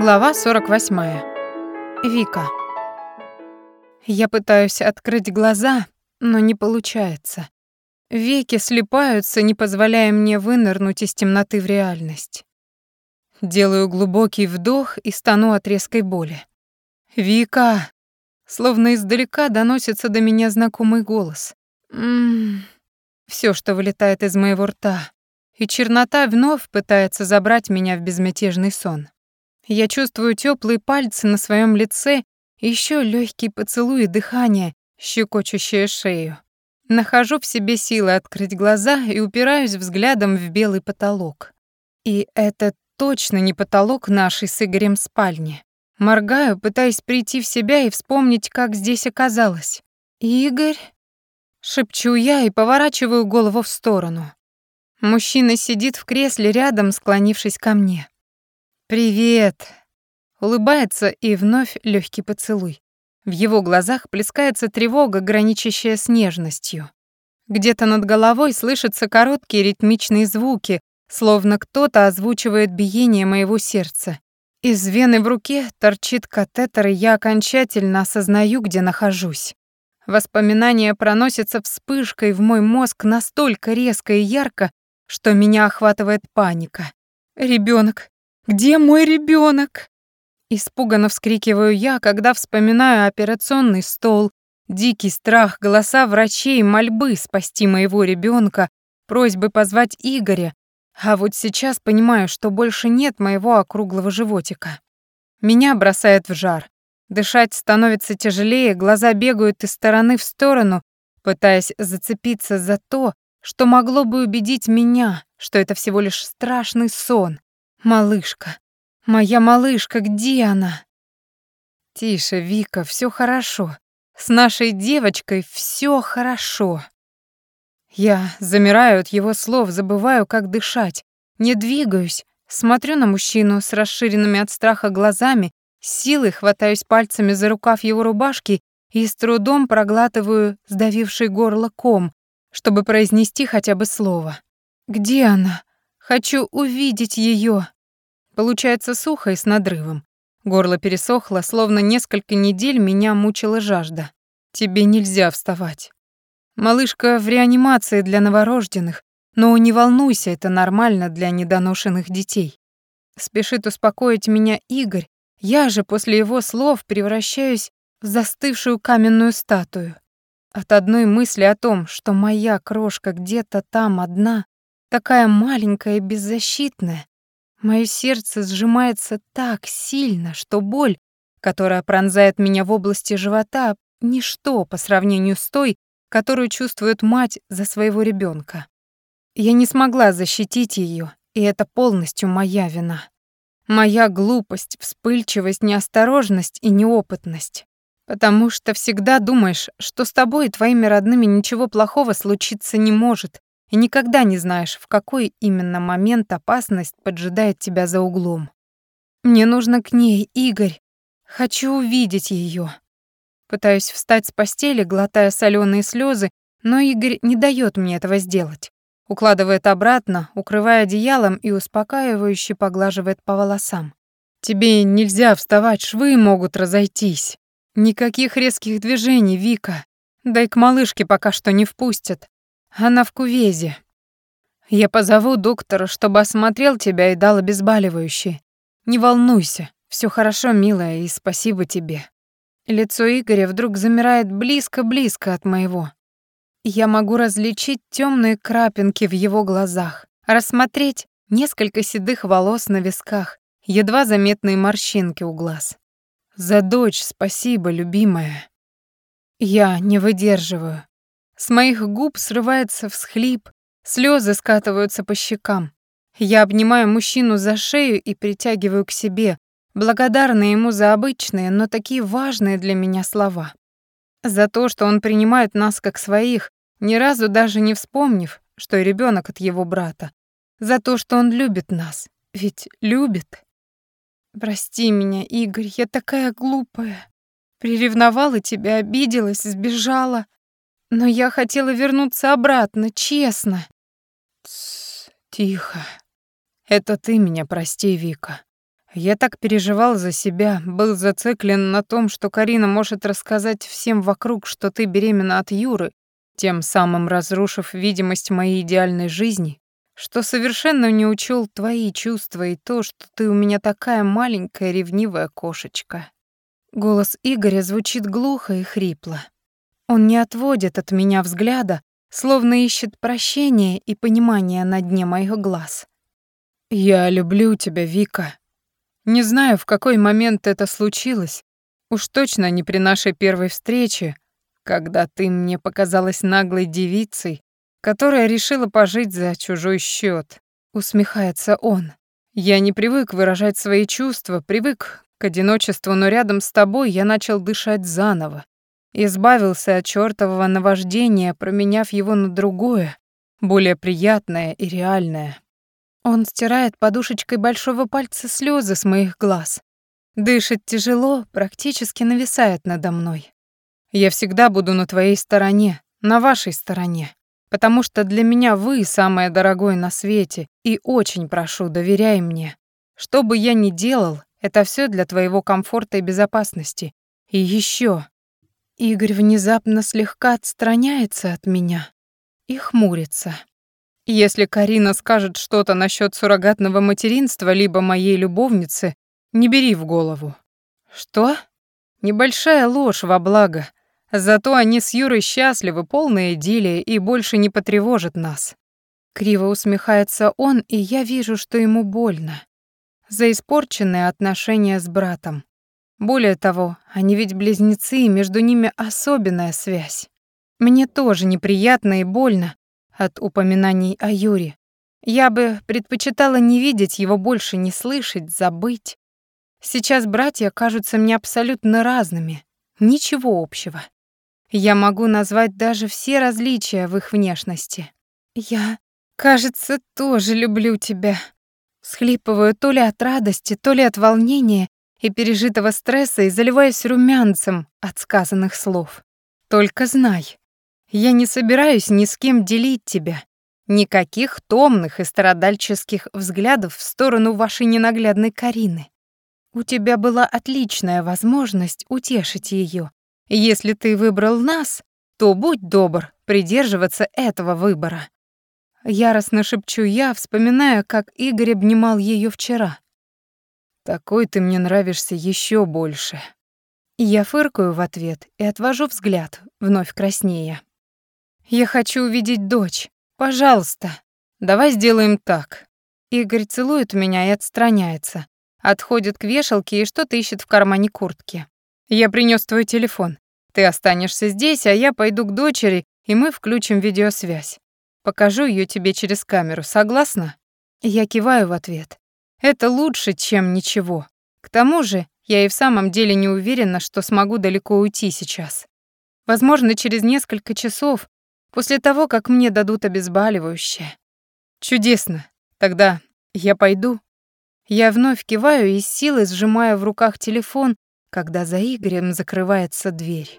Глава 48. Вика. Я пытаюсь открыть глаза, но не получается. Веки слипаются, не позволяя мне вынырнуть из темноты в реальность. Делаю глубокий вдох и стану от резкой боли. «Вика!» Словно издалека доносится до меня знакомый голос. «Ммм...» Всё, что вылетает из моего рта. И чернота вновь пытается забрать меня в безмятежный сон. Я чувствую теплые пальцы на своем лице и ещё лёгкий поцелуй и дыхание, щекочущее шею. Нахожу в себе силы открыть глаза и упираюсь взглядом в белый потолок. И это точно не потолок нашей с Игорем спальни. Моргаю, пытаясь прийти в себя и вспомнить, как здесь оказалось. «Игорь?» Шепчу я и поворачиваю голову в сторону. Мужчина сидит в кресле рядом, склонившись ко мне. «Привет!» Улыбается и вновь легкий поцелуй. В его глазах плескается тревога, граничащая с нежностью. Где-то над головой слышатся короткие ритмичные звуки, словно кто-то озвучивает биение моего сердца. Из вены в руке торчит катетер, и я окончательно осознаю, где нахожусь. Воспоминания проносятся вспышкой в мой мозг настолько резко и ярко, что меня охватывает паника. Ребенок, Где мой ребенок? Испуганно вскрикиваю я, когда вспоминаю операционный стол, дикий страх, голоса врачей, мольбы спасти моего ребенка, просьбы позвать Игоря. А вот сейчас понимаю, что больше нет моего округлого животика. Меня бросает в жар. Дышать становится тяжелее, глаза бегают из стороны в сторону, пытаясь зацепиться за то, что могло бы убедить меня, что это всего лишь страшный сон. Малышка, моя малышка, где она? Тише, Вика, все хорошо. С нашей девочкой все хорошо. Я замираю от его слов, забываю, как дышать, не двигаюсь, смотрю на мужчину с расширенными от страха глазами силой хватаюсь пальцами за рукав его рубашки и с трудом проглатываю сдавивший горло ком, чтобы произнести хотя бы слово. «Где она? Хочу увидеть ее. Получается сухо и с надрывом. Горло пересохло, словно несколько недель меня мучила жажда. Тебе нельзя вставать. Малышка в реанимации для новорожденных, но не волнуйся, это нормально для недоношенных детей. Спешит успокоить меня Игорь, я же после его слов превращаюсь в застывшую каменную статую. От одной мысли о том, что моя крошка где-то там одна, такая маленькая и беззащитная, мое сердце сжимается так сильно, что боль, которая пронзает меня в области живота, ничто по сравнению с той, которую чувствует мать за своего ребенка. Я не смогла защитить ее, и это полностью моя вина. Моя глупость, вспыльчивость, неосторожность и неопытность. Потому что всегда думаешь, что с тобой и твоими родными ничего плохого случиться не может, и никогда не знаешь, в какой именно момент опасность поджидает тебя за углом. Мне нужно к ней, Игорь. Хочу увидеть ее. Пытаюсь встать с постели, глотая соленые слезы, но Игорь не дает мне этого сделать. Укладывает обратно, укрывая одеялом и успокаивающе поглаживает по волосам. «Тебе нельзя вставать, швы могут разойтись. Никаких резких движений, Вика. Да и к малышке пока что не впустят. Она в кувезе. Я позову доктора, чтобы осмотрел тебя и дал обезболивающее. Не волнуйся, все хорошо, милая, и спасибо тебе». Лицо Игоря вдруг замирает близко-близко от моего. Я могу различить темные крапинки в его глазах, рассмотреть несколько седых волос на висках, едва заметные морщинки у глаз. За дочь спасибо, любимая. Я не выдерживаю. С моих губ срывается всхлип, слезы скатываются по щекам. Я обнимаю мужчину за шею и притягиваю к себе, благодарная ему за обычные, но такие важные для меня слова. За то, что он принимает нас как своих, ни разу даже не вспомнив, что ребенок от его брата. За то, что он любит нас. Ведь любит. Прости меня, Игорь, я такая глупая. Приревновала тебя, обиделась, сбежала. Но я хотела вернуться обратно, честно. Тс, тихо. Это ты меня прости, Вика. Я так переживал за себя, был зациклен на том, что Карина может рассказать всем вокруг, что ты беременна от Юры, тем самым разрушив видимость моей идеальной жизни, что совершенно не учел твои чувства и то, что ты у меня такая маленькая ревнивая кошечка. Голос Игоря звучит глухо и хрипло. Он не отводит от меня взгляда, словно ищет прощения и понимания на дне моих глаз. «Я люблю тебя, Вика. Не знаю, в какой момент это случилось. Уж точно не при нашей первой встрече, когда ты мне показалась наглой девицей, которая решила пожить за чужой счет. Усмехается он. Я не привык выражать свои чувства, привык к одиночеству, но рядом с тобой я начал дышать заново. Избавился от чёртового наваждения, променяв его на другое, более приятное и реальное. Он стирает подушечкой большого пальца слезы с моих глаз. Дышит тяжело, практически нависает надо мной. Я всегда буду на твоей стороне, на вашей стороне, потому что для меня вы самое дорогое на свете, и очень прошу, доверяй мне. Что бы я ни делал, это все для твоего комфорта и безопасности. И еще. Игорь внезапно слегка отстраняется от меня и хмурится. Если Карина скажет что-то насчет суррогатного материнства либо моей любовницы, не бери в голову. Что? Небольшая ложь во благо. Зато они с Юрой счастливы, полная идиллия и больше не потревожат нас. Криво усмехается он, и я вижу, что ему больно. За испорченные отношения с братом. Более того, они ведь близнецы, и между ними особенная связь. Мне тоже неприятно и больно, от упоминаний о Юре. Я бы предпочитала не видеть его больше, не слышать, забыть. Сейчас братья кажутся мне абсолютно разными. Ничего общего. Я могу назвать даже все различия в их внешности. Я, кажется, тоже люблю тебя. Схлипываю то ли от радости, то ли от волнения и пережитого стресса и заливаюсь румянцем от сказанных слов. Только знай, я не собираюсь ни с кем делить тебя. Никаких томных и страдальческих взглядов в сторону вашей ненаглядной Карины. У тебя была отличная возможность утешить ее. Если ты выбрал нас, то будь добр придерживаться этого выбора. Яростно шепчу я, вспоминая, как Игорь обнимал ее вчера. Такой ты мне нравишься еще больше. Я фыркаю в ответ и отвожу взгляд, вновь краснея. Я хочу увидеть дочь. Пожалуйста. Давай сделаем так. Игорь целует меня и отстраняется. Отходит к вешалке и что-то ищет в кармане куртки. Я принес твой телефон. Ты останешься здесь, а я пойду к дочери, и мы включим видеосвязь. Покажу ее тебе через камеру. Согласна? Я киваю в ответ. Это лучше, чем ничего. К тому же, я и в самом деле не уверена, что смогу далеко уйти сейчас. Возможно, через несколько часов После того, как мне дадут обезболивающее. Чудесно. Тогда я пойду. Я вновь киваю и с силой сжимаю в руках телефон, когда за Игорем закрывается дверь.